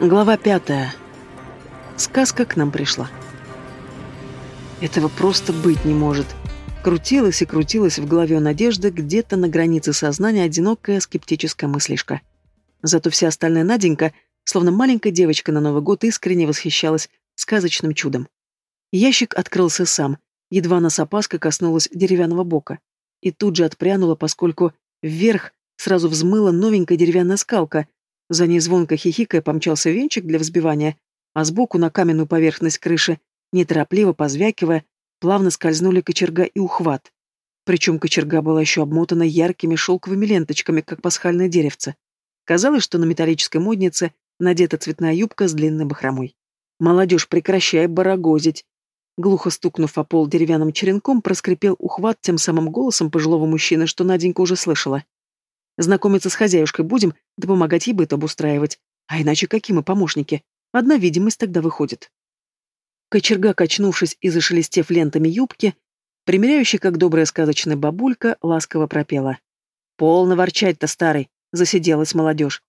Глава пятая. Сказка к нам пришла. Этого просто быть не может. Крутилась и крутилась в голове надежда где-то на границе сознания одинокая скептическая мыслишка. Зато вся остальная Наденька, словно маленькая девочка на Новый год, искренне восхищалась сказочным чудом. Ящик открылся сам, едва нас опаска коснулась деревянного бока. И тут же отпрянула, поскольку вверх сразу взмыла новенькая деревянная скалка, за ней звонко хихикая помчался венчик для взбивания, а сбоку на каменную поверхность крыши, неторопливо позвякивая, плавно скользнули кочерга и ухват. Причем кочерга была еще обмотана яркими шелковыми ленточками, как пасхальное деревце. Казалось, что на металлической моднице надета цветная юбка с длинной бахромой. «Молодежь, прекращай барагозить!» Глухо стукнув о пол деревянным черенком, проскрипел ухват тем самым голосом пожилого мужчины, что Наденька уже слышала. Знакомиться с хозяюшкой будем, да помогать ей быт обустраивать. А иначе какие мы помощники? Одна видимость тогда выходит. Кочерга, качнувшись и зашелестев лентами юбки, примеряющая, как добрая сказочная бабулька, ласково пропела. «Полно ворчать-то, старый!» — засиделась молодежь.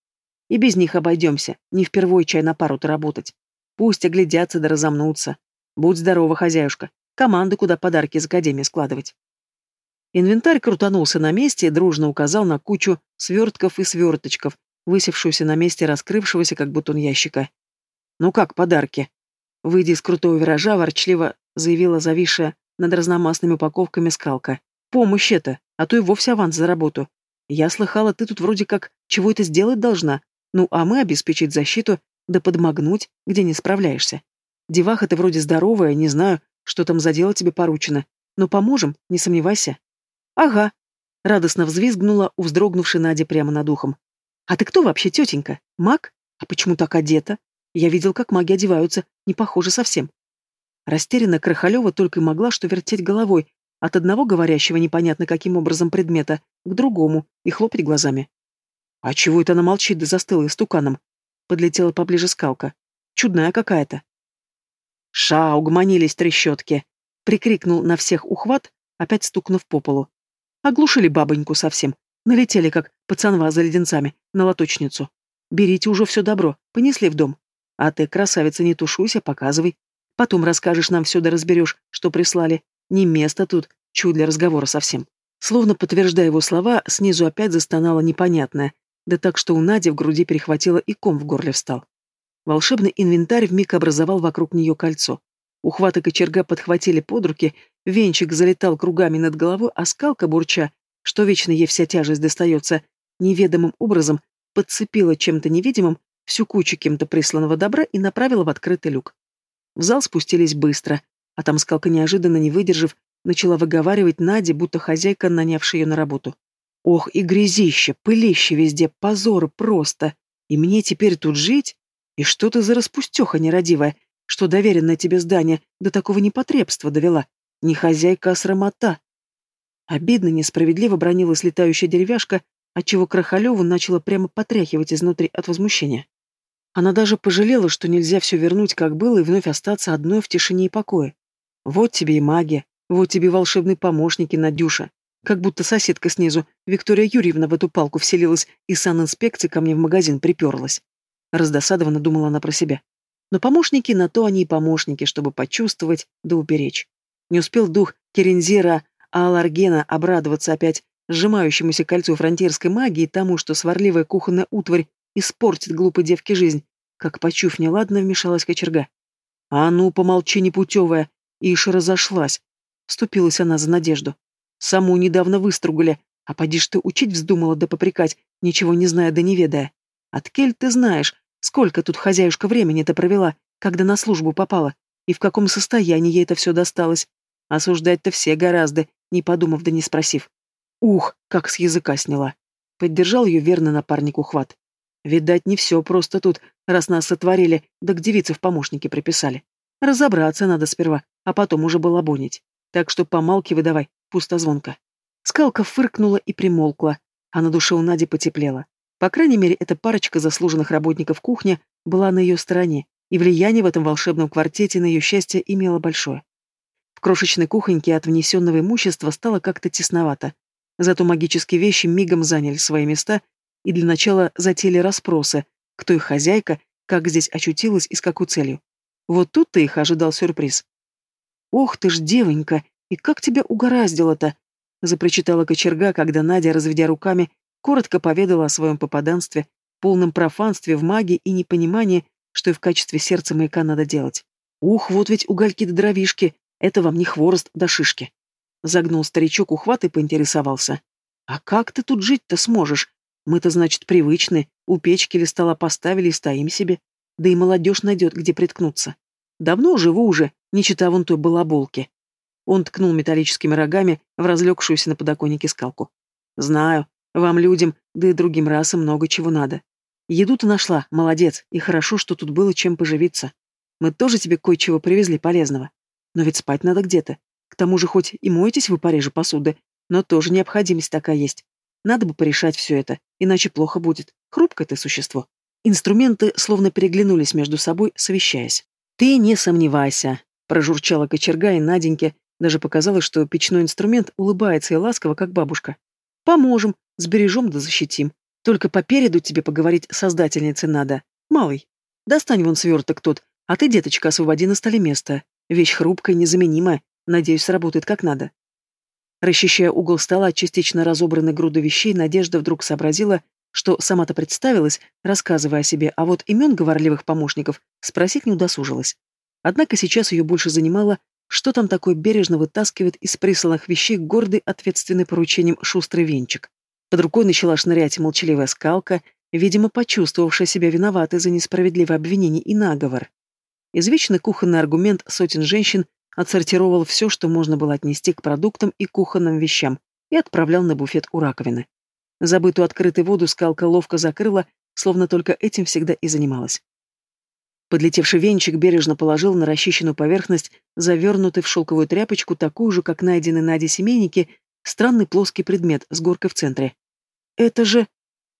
«И без них обойдемся, не впервой чай на пару-то работать. Пусть оглядятся да разомнутся. Будь здорова, хозяюшка. Команды, куда подарки из Академии складывать». Инвентарь крутанулся на месте и дружно указал на кучу свертков и сверточков, высевшуюся на месте раскрывшегося, как бутон ящика. «Ну как, подарки?» Выйдя из крутого виража, ворчливо заявила зависшая над разномастными упаковками скалка. «Помощь это, а то и вовсе аванс за работу. Я слыхала, ты тут вроде как чего это сделать должна, ну а мы обеспечить защиту, да подмогнуть, где не справляешься. Деваха ты вроде здоровая, не знаю, что там за дело тебе поручено, но поможем, не сомневайся». «Ага», — радостно взвизгнула у вздрогнувшей Нади прямо над ухом. «А ты кто вообще, тетенька? Маг? А почему так одета? Я видел, как маги одеваются, не похоже совсем». Растерянно Крахалева только и могла что вертеть головой, от одного говорящего непонятно каким образом предмета к другому и хлопать глазами. «А чего это она молчит да застыла истуканом?» Подлетела поближе скалка. «Чудная какая-то». «Ша, угомонились трещотки!» Прикрикнул на всех ухват, опять стукнув по полу. Оглушили бабоньку совсем. Налетели, как пацанва за леденцами, на лоточницу. Берите уже все добро, понесли в дом. А ты, красавица, не тушуйся, показывай. Потом расскажешь нам все да разберешь, что прислали. Не место тут, чуть для разговора совсем. Словно подтверждая его слова, снизу опять застонало непонятное, да так, что у Нади в груди перехватило и ком в горле встал. Волшебный инвентарь вмиг образовал вокруг нее кольцо. Ухваты кочерга подхватили под руки, венчик залетал кругами над головой, а скалка, бурча, что вечно ей вся тяжесть достается, неведомым образом подцепила чем-то невидимым всю кучу кем-то присланного добра и направила в открытый люк. В зал спустились быстро, а там скалка, неожиданно не выдержав, начала выговаривать Наде, будто хозяйка, нанявшая ее на работу. «Ох, и грязище, пылище везде, позор просто! И мне теперь тут жить? И что ты за распустеха нерадивая? что доверенное тебе здание до такого непотребства довела. Не хозяйка, а срамота. Обидно, несправедливо бронилась летающая деревяшка, отчего Крахалеву начала прямо потряхивать изнутри от возмущения. Она даже пожалела, что нельзя все вернуть, как было, и вновь остаться одной в тишине и покое. Вот тебе и магия, вот тебе волшебные помощники, Надюша. Как будто соседка снизу, Виктория Юрьевна, в эту палку вселилась и санинспекции ко мне в магазин приперлась. Раздосадованно думала она про себя. Но помощники на то они и помощники, чтобы почувствовать да уберечь. Не успел дух Керензира Аларгена обрадоваться опять сжимающемуся кольцу фронтирской магии тому, что сварливая кухонная утварь испортит глупой девке жизнь, как, почув неладно, вмешалась кочерга. «А ну, помолчи, непутевая!» Иша разошлась. Вступилась она за надежду. «Саму недавно выстругали, а поди ж ты учить вздумала да попрекать, ничего не зная да не ведая. От кель ты знаешь, Сколько тут хозяюшка времени-то провела, когда на службу попала, и в каком состоянии ей это все досталось? Осуждать-то все гораздо, не подумав да не спросив. Ух, как с языка сняла. Поддержал ее верно напарник ухват. Видать, не все просто тут, раз нас сотворили, да к девице в помощники приписали. Разобраться надо сперва, а потом уже балабонить. Так что помалкивай давай, пустозвонка. Скалка фыркнула и примолкла, а на душе у Нади потеплело. По крайней мере, эта парочка заслуженных работников кухни была на ее стороне, и влияние в этом волшебном квартете на ее счастье имело большое. В крошечной кухоньке от внесенного имущества стало как-то тесновато. Зато магические вещи мигом заняли свои места и для начала затеяли расспросы, кто их хозяйка как здесь очутилась и с какой целью. Вот тут-то их ожидал сюрприз. «Ох ты ж, девонька, и как тебя угораздило-то!» запрочитала кочерга, когда Надя, разведя руками, коротко поведала о своем попаданстве, полном профанстве в магии и непонимании, что и в качестве сердца маяка надо делать. «Ух, вот ведь угольки да дровишки, это вам не хворост да шишки!» Загнул старичок ухват и поинтересовался. «А как ты тут жить-то сможешь? Мы-то, значит, привычны, у печки или стола поставили и стоим себе. Да и молодежь найдет, где приткнуться. Давно живу уже, не читая вон той балаболки». Он ткнул металлическими рогами в разлегшуюся на подоконнике скалку. «Знаю, вам, людям, да и другим расам много чего надо. Еду ты нашла, молодец, и хорошо, что тут было чем поживиться. Мы тоже тебе кое-чего привезли полезного. Но ведь спать надо где-то. К тому же хоть и моетесь вы пореже посуды, но тоже необходимость такая есть. Надо бы порешать все это, иначе плохо будет. Хрупкое ты существо. Инструменты словно переглянулись между собой, совещаясь. «Ты не сомневайся», — прожурчала кочерга, и Наденьке даже показалось, что печной инструмент улыбается и ласково, как бабушка. «Поможем, сбережем да защитим. Только попереду тебе поговорить с создательницей надо. Малый, достань вон сверток тот, а ты, деточка, освободи на столе место. Вещь хрупкая, незаменимая. Надеюсь, сработает как надо. Расчищая угол стола от частично разобранной груды вещей, Надежда вдруг сообразила, что сама-то представилась, рассказывая о себе, а вот имен говорливых помощников спросить не удосужилась. Однако сейчас ее больше занимало, что там такое бережно вытаскивает из присланных вещей гордый ответственный поручением шустрый венчик. Под рукой начала шнырять молчаливая скалка, видимо, почувствовавшая себя виноватой за несправедливое обвинение и наговор. Извечный кухонный аргумент сотен женщин отсортировал все, что можно было отнести к продуктам и кухонным вещам, и отправлял на буфет у раковины. Забытую открытой воду скалка ловко закрыла, словно только этим всегда и занималась. Подлетевший венчик бережно положил на расчищенную поверхность, завернутый в шелковую тряпочку, такую же, как найденный Наде семейники, странный плоский предмет с горкой в центре. «Это же...»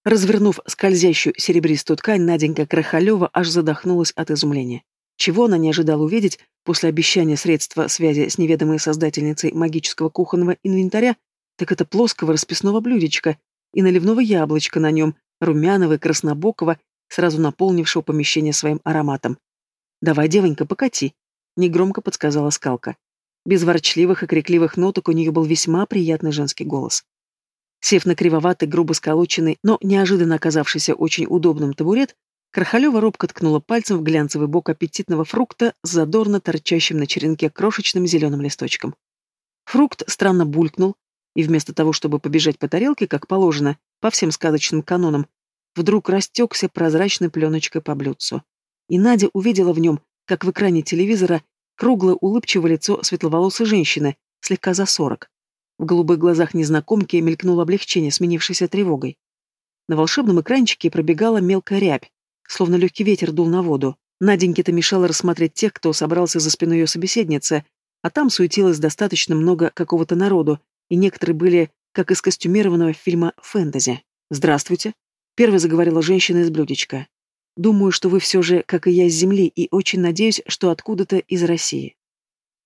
Развернув скользящую серебристую ткань, Наденька Крахалева аж задохнулась от изумления. Чего она не ожидала увидеть после обещания средства связи с неведомой создательницей магического кухонного инвентаря, так это плоского расписного блюдечка и наливного яблочка на нем, румяного и краснобокого, сразу наполнившего помещение своим ароматом. «Давай, девонька, покати», — негромко подсказала скалка. Без ворчливых и крикливых ноток у нее был весьма приятный женский голос. Сев на кривоватый, грубо сколоченный, но неожиданно оказавшийся очень удобным табурет, Крахалева робко ткнула пальцем в глянцевый бок аппетитного фрукта с задорно торчащим на черенке крошечным зеленым листочком. Фрукт странно булькнул, и вместо того, чтобы побежать по тарелке, как положено, по всем сказочным канонам, вдруг растекся прозрачной пленочкой по блюдцу. И Надя увидела в нем, как в экране телевизора, круглое улыбчивое лицо светловолосой женщины, слегка за сорок. В голубых глазах незнакомки мелькнуло облегчение, сменившееся тревогой. На волшебном экранчике пробегала мелкая рябь, словно легкий ветер дул на воду. Наденьке-то мешало рассмотреть тех, кто собрался за спиной ее собеседницы, а там суетилось достаточно много какого-то народу, и некоторые были, как из костюмированного фильма «Фэнтези». «Здравствуйте», — первой заговорила женщина из блюдечка. «Думаю, что вы все же, как и я, с Земли, и очень надеюсь, что откуда-то из России».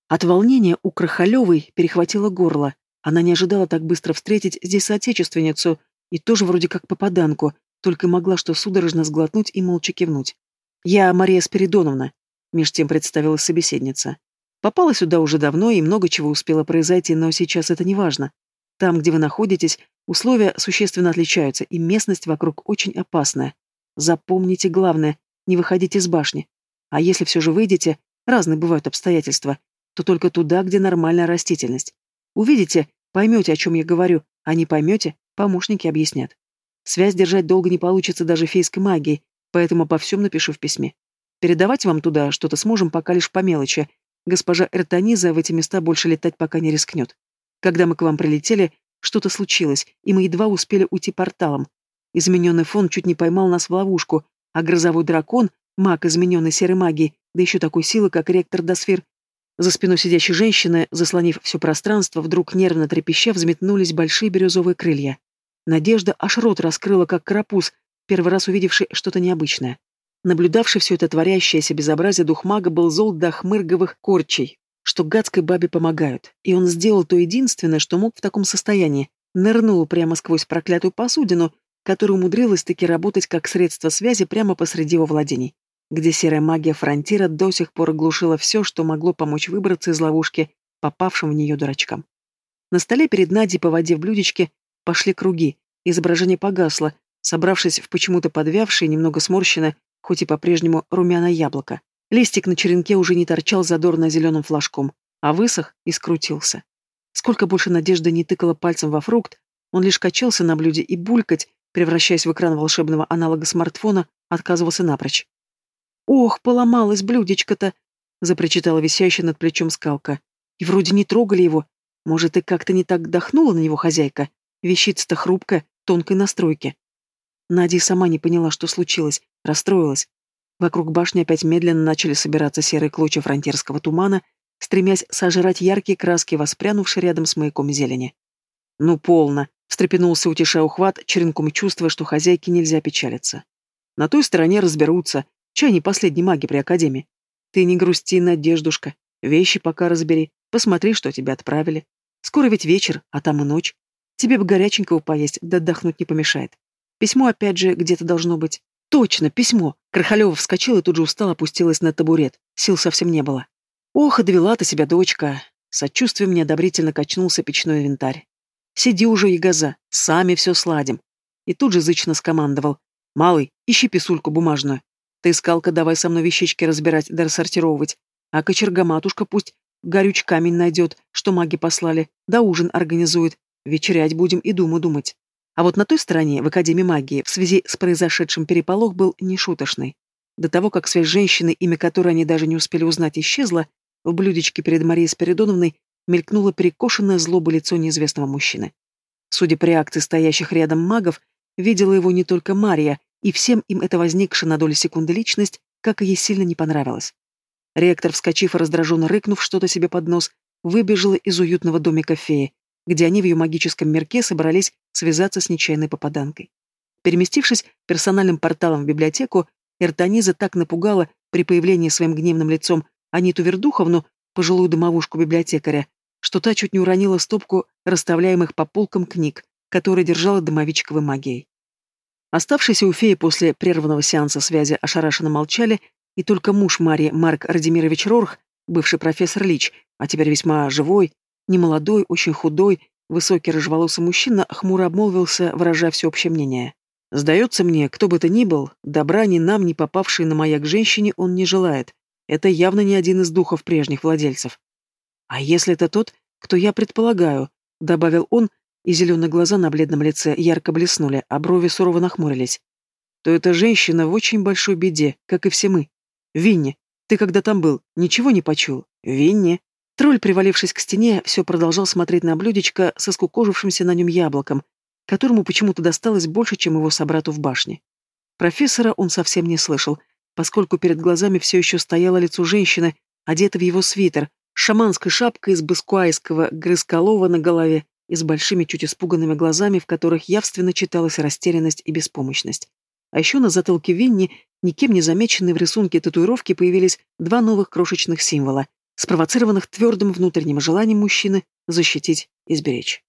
От волнения у Крахалевой перехватило горло. Она не ожидала так быстро встретить здесь соотечественницу, и тоже вроде как попаданку, только могла что судорожно сглотнуть и молча кивнуть. «Я Мария Спиридоновна», — меж тем представилась собеседница. «Попала сюда уже давно, и много чего успело произойти, но сейчас это не важно. Там, где вы находитесь, условия существенно отличаются, и местность вокруг очень опасная. Запомните главное — не выходите из башни. А если все же выйдете, разные бывают обстоятельства, то только туда, где нормальная растительность. Увидите, поймете, о чем я говорю, а не поймете, помощники объяснят. Связь держать долго не получится даже фейской магией, поэтому обо всем напишу в письме. Передавать вам туда что-то сможем пока лишь по мелочи. Госпожа Эртониза в эти места больше летать пока не рискнет. Когда мы к вам прилетели, что-то случилось, и мы едва успели уйти порталом. Измененный фон чуть не поймал нас в ловушку, а грозовой дракон, маг измененной серой магии, да еще такой силы, как ректор Досфер, за спиной сидящей женщины, заслонив все пространство, вдруг нервно трепеща, взметнулись большие бирюзовые крылья. Надежда аж рот раскрыла, как карапуз, первый раз увидевший что-то необычное. Наблюдавший все это творящееся безобразие дух мага был зол до хмырговых корчей, что гадской бабе помогают, и он сделал то единственное, что мог в таком состоянии, нырнул прямо сквозь проклятую посудину, которая умудрилась таки работать как средство связи прямо посреди его владений. где серая магия фронтира до сих пор оглушила все, что могло помочь выбраться из ловушки, попавшим в нее дурачкам. На столе перед Надей по воде в блюдечке пошли круги, изображение погасло, собравшись в почему-то подвявшее, немного сморщенное, хоть и по-прежнему румяное яблоко. Листик на черенке уже не торчал задорно зеленым флажком, а высох и скрутился. Сколько больше Надежда не тыкала пальцем во фрукт, он лишь качался на блюде и булькать, превращаясь в экран волшебного аналога смартфона, отказывался напрочь. «Ох, поломалось блюдечко-то!» — запричитала висящая над плечом скалка. «И вроде не трогали его. Может, и как-то не так дохнула на него хозяйка? Вещица-то хрупкая, тонкой настройки». Надя сама не поняла, что случилось, расстроилась. Вокруг башни опять медленно начали собираться серые клочья фронтирского тумана, стремясь сожрать яркие краски, воспрянувшие рядом с маяком зелени. «Ну, полно!» — встрепенулся, утешая ухват, черенком чувствуя, что хозяйке нельзя печалиться. «На той стороне разберутся. Чай не последний маги при Академии. Ты не грусти, Надеждушка. Вещи пока разбери. Посмотри, что тебя отправили. Скоро ведь вечер, а там и ночь. Тебе бы горяченького поесть, да отдохнуть не помешает. Письмо опять же где-то должно быть. Точно, письмо. Крахалева вскочила и тут же устало опустилась на табурет. Сил совсем не было. Ох, довела ты себя, дочка. Сочувствием неодобрительно качнулся печной инвентарь. Сиди уже, ягоза, сами все сладим. И тут же зычно скомандовал. Малый, ищи писульку бумажную. Ты, скалка, давай со мной вещички разбирать да рассортировывать. А кочерга-матушка пусть горюч камень найдет, что маги послали, да ужин организует. Вечерять будем и думу думать. А вот на той стороне, в Академии магии, в связи с произошедшим переполох был нешуточный. До того, как связь женщины, имя которой они даже не успели узнать, исчезла, в блюдечке перед Марией Спиридоновной мелькнуло перекошенное злобо лицо неизвестного мужчины. Судя по реакции стоящих рядом магов, видела его не только Мария, и всем им эта возникшая на долю секунды личность, как и ей сильно не понравилась. Ректор, вскочив и раздраженно рыкнув что-то себе под нос, выбежала из уютного домика феи, где они в ее магическом мирке собрались связаться с нечаянной попаданкой. Переместившись персональным порталом в библиотеку, Эртониза так напугала при появлении своим гневным лицом Аниту Вердуховну, пожилую домовушку библиотекаря, что та чуть не уронила стопку расставляемых по полкам книг, которые держала домовичковой магией. Оставшиеся у феи после прерванного сеанса связи ошарашенно молчали, и только муж Марии, Марк Радимирович Рорх, бывший профессор Лич, а теперь весьма живой, немолодой, очень худой, высокий рыжеволосый мужчина хмуро обмолвился, выражая всеобщее мнение. «Сдается мне, кто бы то ни был, добра ни нам, ни попавшей на маяк женщине он не желает. Это явно не один из духов прежних владельцев. А если это тот, кто я предполагаю?» — добавил он, и зеленые глаза на бледном лице ярко блеснули, а брови сурово нахмурились. То эта женщина в очень большой беде, как и все мы. Винни, ты когда там был, ничего не почул? Винни. Тролль, привалившись к стене, все продолжал смотреть на блюдечко со скукожившимся на нем яблоком, которому почему-то досталось больше, чем его собрату в башне. Профессора он совсем не слышал, поскольку перед глазами все еще стояло лицо женщины, одета в его свитер, шаманской шапкой из бескуайского грызколова на голове и с большими, чуть испуганными глазами, в которых явственно читалась растерянность и беспомощность. А еще на затылке Винни, никем не замеченные в рисунке татуировки, появились два новых крошечных символа, спровоцированных твердым внутренним желанием мужчины защитить и сберечь.